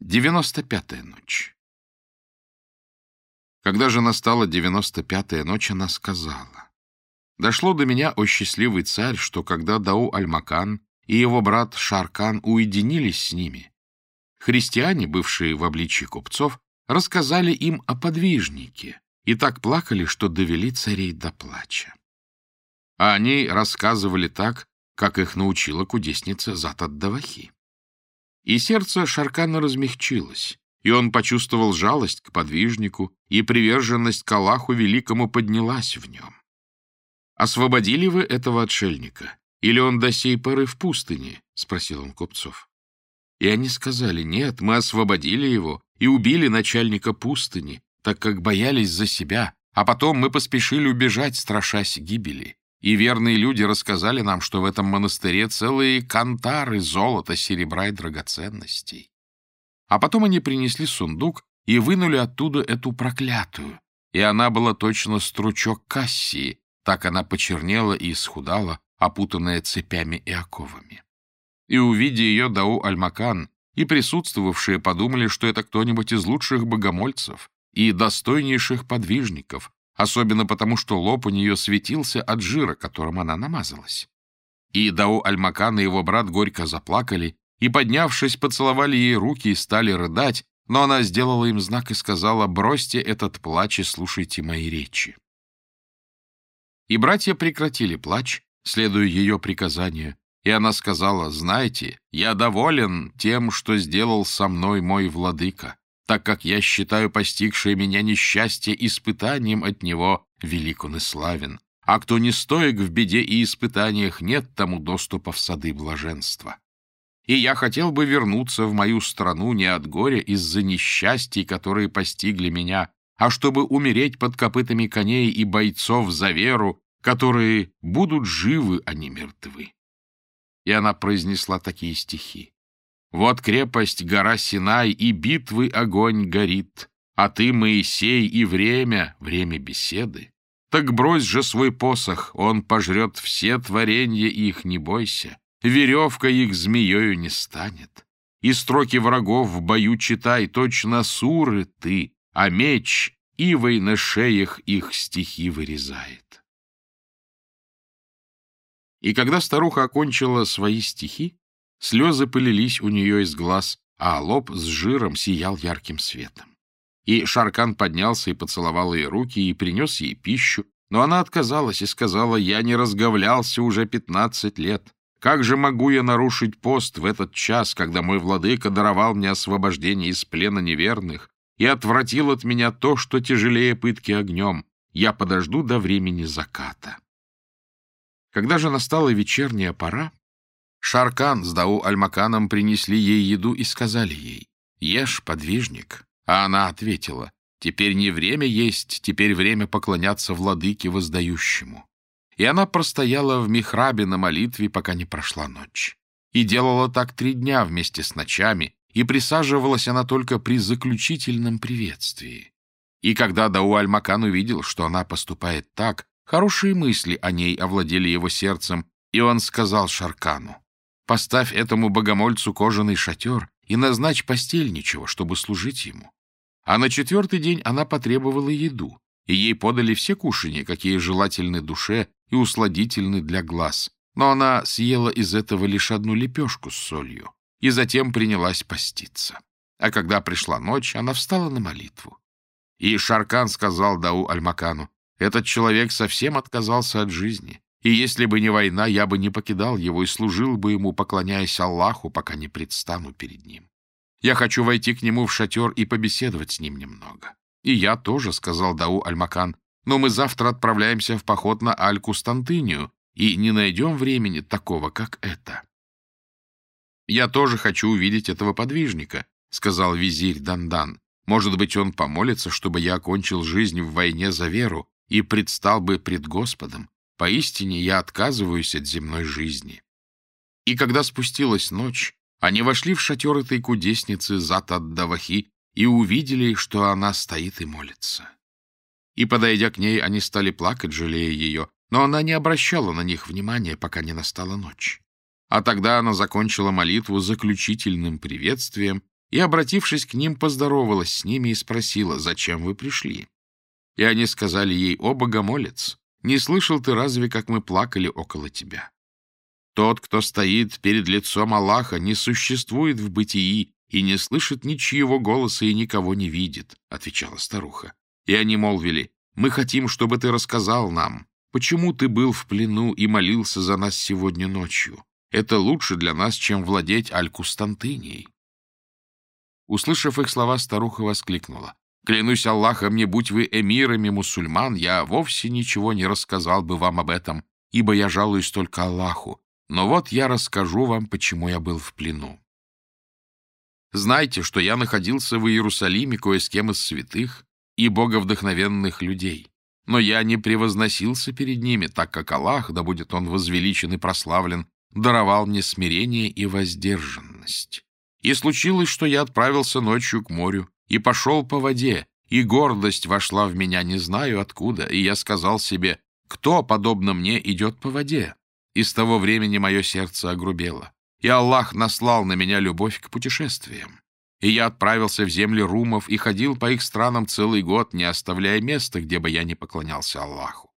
Девяносто пятая ночь. Когда же настала девяносто пятая ночь, она сказала, «Дошло до меня, о счастливый царь, что когда Дау Альмакан и его брат Шаркан уединились с ними, христиане, бывшие в обличии купцов, рассказали им о подвижнике и так плакали, что довели царей до плача. А они рассказывали так, как их научила кудесница Затаддавахи. И сердце Шаркана размягчилось, и он почувствовал жалость к подвижнику, и приверженность к Аллаху Великому поднялась в нем. «Освободили вы этого отшельника? Или он до сей поры в пустыне?» — спросил он купцов. И они сказали, «Нет, мы освободили его и убили начальника пустыни, так как боялись за себя, а потом мы поспешили убежать, страшась гибели. И верные люди рассказали нам, что в этом монастыре целые кантары золота, серебра и драгоценностей. А потом они принесли сундук и вынули оттуда эту проклятую, и она была точно стручок Кассии, так она почернела и исхудала, опутанная цепями и оковами. И, увидя ее Дау Альмакан, и присутствовавшие подумали, что это кто-нибудь из лучших богомольцев и достойнейших подвижников, особенно потому, что лоб у нее светился от жира, которым она намазалась. И Дау Альмакан и его брат горько заплакали, и, поднявшись, поцеловали ей руки и стали рыдать, но она сделала им знак и сказала, «Бросьте этот плач и слушайте мои речи». И братья прекратили плач, следуя ее приказанию, и она сказала, «Знаете, я доволен тем, что сделал со мной мой владыка так как я считаю постигшее меня несчастье испытанием от него велик он и славен. А кто не стоек в беде и испытаниях, нет тому доступа в сады блаженства. И я хотел бы вернуться в мою страну не от горя из-за несчастий, которые постигли меня, а чтобы умереть под копытами коней и бойцов за веру, которые будут живы, а не мертвы. И она произнесла такие стихи. Вот крепость, гора Синай, и битвы огонь горит, а ты, Моисей, и время, время беседы. Так брось же свой посох, он пожрет все творенья их, не бойся. Веревка их змеёю не станет. И строки врагов в бою читай, точно суры ты, а меч ивой на шеях их стихи вырезает. И когда старуха окончила свои стихи, Слезы полились у нее из глаз, а лоб с жиром сиял ярким светом. И Шаркан поднялся и поцеловал ей руки и принес ей пищу, но она отказалась и сказала, «Я не разговлялся уже пятнадцать лет. Как же могу я нарушить пост в этот час, когда мой владыка даровал мне освобождение из плена неверных и отвратил от меня то, что тяжелее пытки огнем? Я подожду до времени заката». Когда же настала вечерняя пора, Шаркан с Дау Альмаканом принесли ей еду и сказали ей, «Ешь, подвижник». А она ответила, «Теперь не время есть, теперь время поклоняться владыке воздающему». И она простояла в михрабе на молитве, пока не прошла ночь. И делала так три дня вместе с ночами, и присаживалась она только при заключительном приветствии. И когда Дау Альмакан увидел, что она поступает так, хорошие мысли о ней овладели его сердцем, и он сказал Шаркану, Поставь этому богомольцу кожаный шатер и назначь постельничего, чтобы служить ему. А на четвертый день она потребовала еду, и ей подали все кушанья, какие желательны душе и усладительны для глаз. Но она съела из этого лишь одну лепешку с солью и затем принялась поститься. А когда пришла ночь, она встала на молитву. И Шаркан сказал Дау Альмакану, «Этот человек совсем отказался от жизни. И если бы не война, я бы не покидал его и служил бы ему, поклоняясь Аллаху, пока не предстану перед ним. Я хочу войти к нему в шатер и побеседовать с ним немного. И я тоже, — сказал Дау Альмакан, — но мы завтра отправляемся в поход на Аль-Кустантынию и не найдем времени такого, как это. Я тоже хочу увидеть этого подвижника, — сказал визирь Дандан. Может быть, он помолится, чтобы я окончил жизнь в войне за веру и предстал бы пред Господом. Поистине я отказываюсь от земной жизни. И когда спустилась ночь, они вошли в шатер этой кудесницы Зат-ад-Давахи и увидели, что она стоит и молится. И, подойдя к ней, они стали плакать, жалея ее, но она не обращала на них внимания, пока не настала ночь. А тогда она закончила молитву заключительным приветствием и, обратившись к ним, поздоровалась с ними и спросила, зачем вы пришли. И они сказали ей, о, богомолец, не слышал ты разве, как мы плакали около тебя? Тот, кто стоит перед лицом Аллаха, не существует в бытии и не слышит ничьего голоса и никого не видит, — отвечала старуха. И они молвили, мы хотим, чтобы ты рассказал нам, почему ты был в плену и молился за нас сегодня ночью. Это лучше для нас, чем владеть Аль-Кустантынией. Услышав их слова, старуха воскликнула. «Клянусь Аллахом, не будь вы эмирами мусульман, я вовсе ничего не рассказал бы вам об этом, ибо я жалуюсь только Аллаху. Но вот я расскажу вам, почему я был в плену. Знайте, что я находился в Иерусалиме кое с кем из святых и боговдохновенных людей. Но я не превозносился перед ними, так как Аллах, да будет он возвеличен и прославлен, даровал мне смирение и воздержанность. И случилось, что я отправился ночью к морю и пошел по воде, и гордость вошла в меня не знаю откуда, и я сказал себе, кто, подобно мне, идет по воде? И с того времени мое сердце огрубело, и Аллах наслал на меня любовь к путешествиям. И я отправился в земли румов и ходил по их странам целый год, не оставляя места, где бы я не поклонялся Аллаху.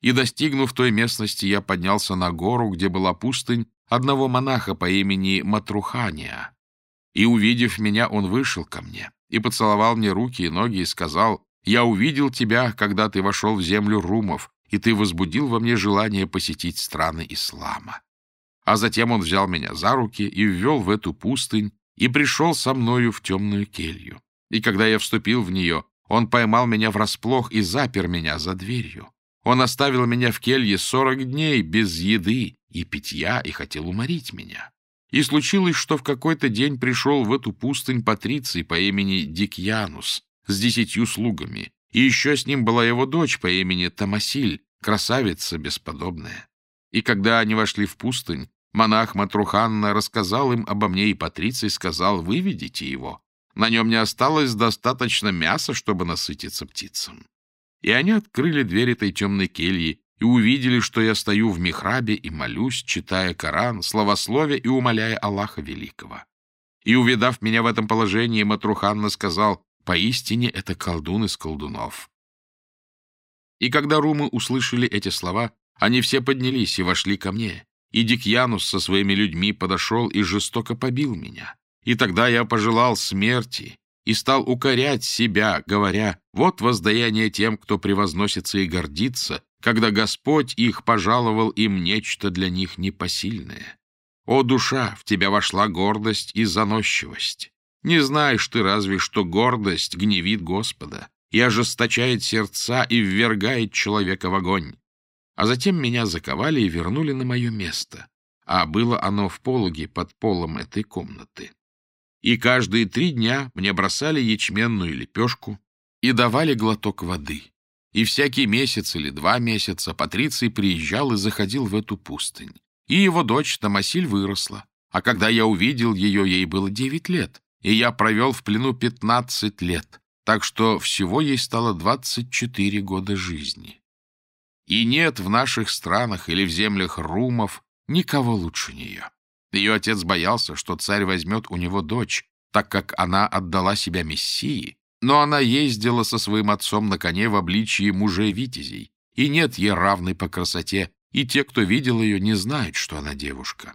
И, достигнув той местности, я поднялся на гору, где была пустынь одного монаха по имени Матрухания, и, увидев меня, он вышел ко мне и поцеловал мне руки и ноги и сказал, «Я увидел тебя, когда ты вошел в землю румов, и ты возбудил во мне желание посетить страны ислама». А затем он взял меня за руки и ввел в эту пустынь и пришел со мною в темную келью. И когда я вступил в нее, он поймал меня врасплох и запер меня за дверью. Он оставил меня в келье сорок дней без еды и питья и хотел уморить меня. И случилось, что в какой-то день пришел в эту пустынь Патриций по имени Дикьянус с десятью слугами, и еще с ним была его дочь по имени Тамасиль, красавица бесподобная. И когда они вошли в пустынь, монах Матруханна рассказал им обо мне, и Патриций сказал, выведите его. На нем не осталось достаточно мяса, чтобы насытиться птицам. И они открыли дверь этой темной кельи, и увидели, что я стою в михрабе и молюсь, читая Коран, словословие и умоляя Аллаха Великого. И, увидав меня в этом положении, Матруханна сказал, «Поистине это колдун из колдунов». И когда румы услышали эти слова, они все поднялись и вошли ко мне. И Дикьянус со своими людьми подошел и жестоко побил меня. И тогда я пожелал смерти и стал укорять себя, говоря, «Вот воздаяние тем, кто превозносится и гордится, когда Господь их пожаловал им нечто для них непосильное. О, душа, в тебя вошла гордость и заносчивость. Не знаешь ты разве, что гордость гневит Господа и ожесточает сердца и ввергает человека в огонь. А затем меня заковали и вернули на мое место, а было оно в пологе под полом этой комнаты. И каждые три дня мне бросали ячменную лепешку и давали глоток воды. И всякий месяц или два месяца Патриций приезжал и заходил в эту пустынь. И его дочь Тамасиль выросла. А когда я увидел ее, ей было девять лет. И я провел в плену пятнадцать лет. Так что всего ей стало двадцать четыре года жизни. И нет в наших странах или в землях румов никого лучше нее. Ее отец боялся, что царь возьмет у него дочь, так как она отдала себя Мессии, но она ездила со своим отцом на коне в обличии мужей-витязей, и нет ей равной по красоте, и те, кто видел ее, не знают, что она девушка.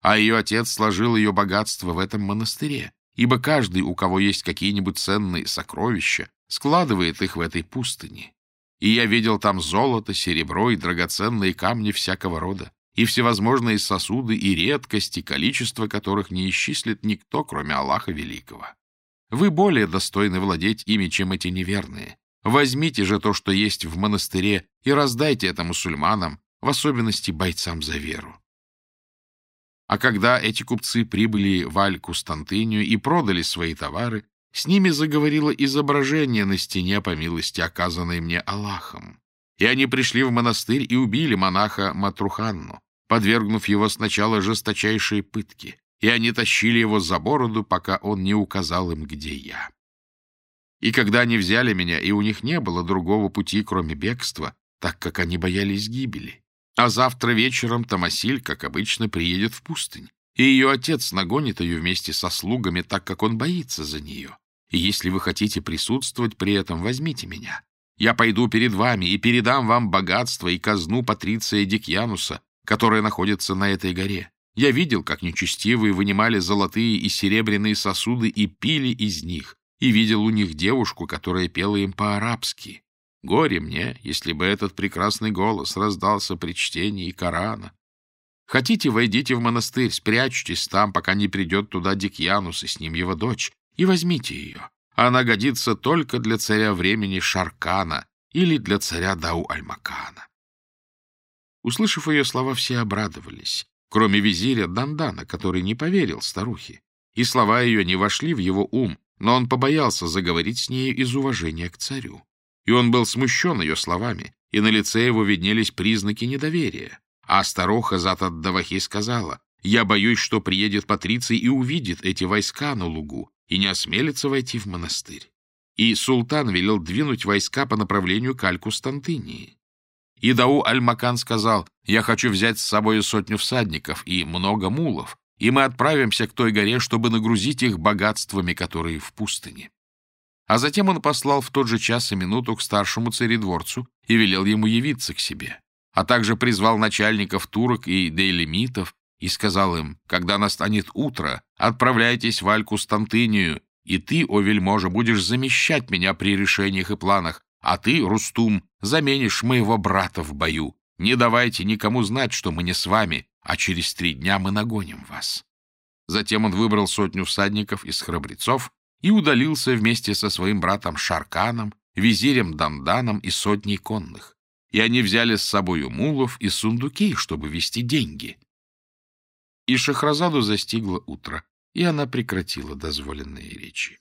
А ее отец сложил ее богатство в этом монастыре, ибо каждый, у кого есть какие-нибудь ценные сокровища, складывает их в этой пустыне. И я видел там золото, серебро и драгоценные камни всякого рода, и всевозможные сосуды и редкости, количество которых не исчислит никто, кроме Аллаха Великого. Вы более достойны владеть ими, чем эти неверные. Возьмите же то, что есть в монастыре, и раздайте это мусульманам, в особенности бойцам за веру. А когда эти купцы прибыли в Аль-Кустантынию и продали свои товары, с ними заговорило изображение на стене по милости, оказанной мне Аллахом. И они пришли в монастырь и убили монаха Матруханну, подвергнув его сначала жесточайшей пытке и они тащили его за бороду, пока он не указал им, где я. И когда они взяли меня, и у них не было другого пути, кроме бегства, так как они боялись гибели. А завтра вечером Тамасиль, как обычно, приедет в пустынь, и ее отец нагонит ее вместе со слугами, так как он боится за нее. И если вы хотите присутствовать при этом, возьмите меня. Я пойду перед вами и передам вам богатство и казну Патриция Дикьянуса, которая находится на этой горе. Я видел, как нечестивые вынимали золотые и серебряные сосуды и пили из них, и видел у них девушку, которая пела им по-арабски. Горе мне, если бы этот прекрасный голос раздался при чтении Корана. Хотите, войдите в монастырь, спрячьтесь там, пока не придет туда Дикьянус и с ним его дочь, и возьмите ее. Она годится только для царя времени Шаркана или для царя Дау-Альмакана. Услышав ее слова, все обрадовались, кроме визиря Дандана, который не поверил старухе, и слова ее не вошли в его ум, но он побоялся заговорить с нею из уважения к царю. И он был смущен ее словами, и на лице его виднелись признаки недоверия. А старуха Затаддавахи сказала, «Я боюсь, что приедет Патриций и увидит эти войска на лугу, и не осмелится войти в монастырь». И султан велел двинуть войска по направлению к Аль-Кустантынии. И Дау Аль-Макан сказал, «Я хочу взять с собой сотню всадников и много мулов, и мы отправимся к той горе, чтобы нагрузить их богатствами, которые в пустыне». А затем он послал в тот же час и минуту к старшему царедворцу и велел ему явиться к себе, а также призвал начальников турок и дейлемитов и сказал им, «Когда настанет утро, отправляйтесь в Аль-Кустантынию, и ты, о вельможа, будешь замещать меня при решениях и планах, а ты, Рустум, заменишь моего брата в бою. Не давайте никому знать, что мы не с вами, а через три дня мы нагоним вас». Затем он выбрал сотню всадников из храбрецов и удалился вместе со своим братом Шарканом, визирем Данданом и сотней конных. И они взяли с собою мулов и сундуки, чтобы вести деньги. И Шахразаду застигло утро, и она прекратила дозволенные речи.